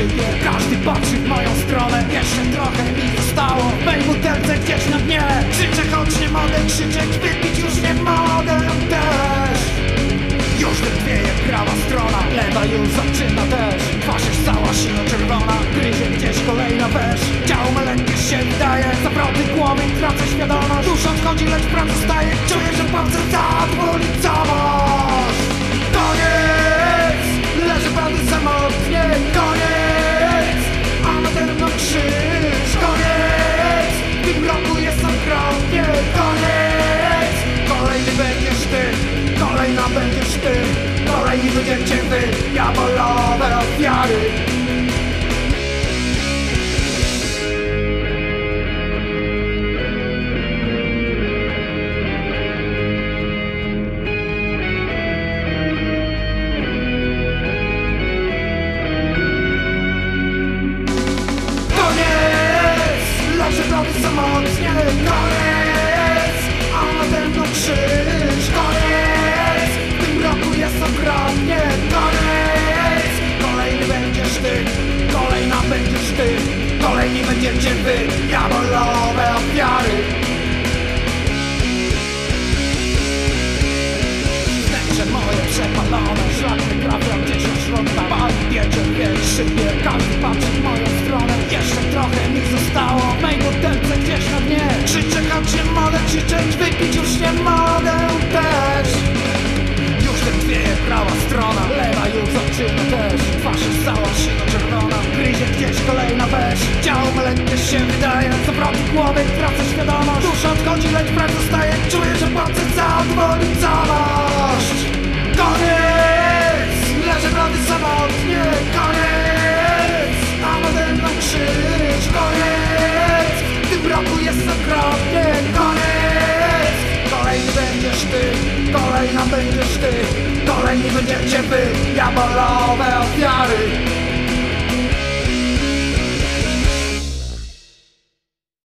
szybie Każdy patrzy w moją stronę. Jeszcze trochę mi zostało. W mej butelce gdzieś na dnie. Krzyczę choć nie mogę krzyczeć Wypić już nie mogę też. Już drwieje prawa strona Lewa już zaczyna też. Twarz jest cała sino-czerwona Gryzie gdzieś kolejna wesz. Ciało maleńkie się wydaje Zawroty głowy tracę świadomość. Dusza odchodzi, lecz praw zostaje Czuję, że palce Koniec! A nade mną krzyż Koniec! W tym roku jest okropnie Koniec! Kolejny będziesz ty Kolejna będziesz ty Kolejni będziecie wy Diabolowe ofiary Wnętrze moje Szlak wyprawia gdzieś od środka Pali piecze, wiesz, szybie Każdy patrzy w moją gdzieś kolejna weź Ciało maleńkie się wydaje. Zawroty głowy, tracę świadomość. Dusza odchodzi, lecz praw zostaje. Czuję, że płacę za odwoli całość Koniec! Leżę blady samotnie. Koniec! A nade mną krzyż. Koniec! W tym roku jest okropnie. Koniec! Kolejny będziesz ty. Kolejna będziesz ty. Kolejni będziecie wy. Diabolowe ofiary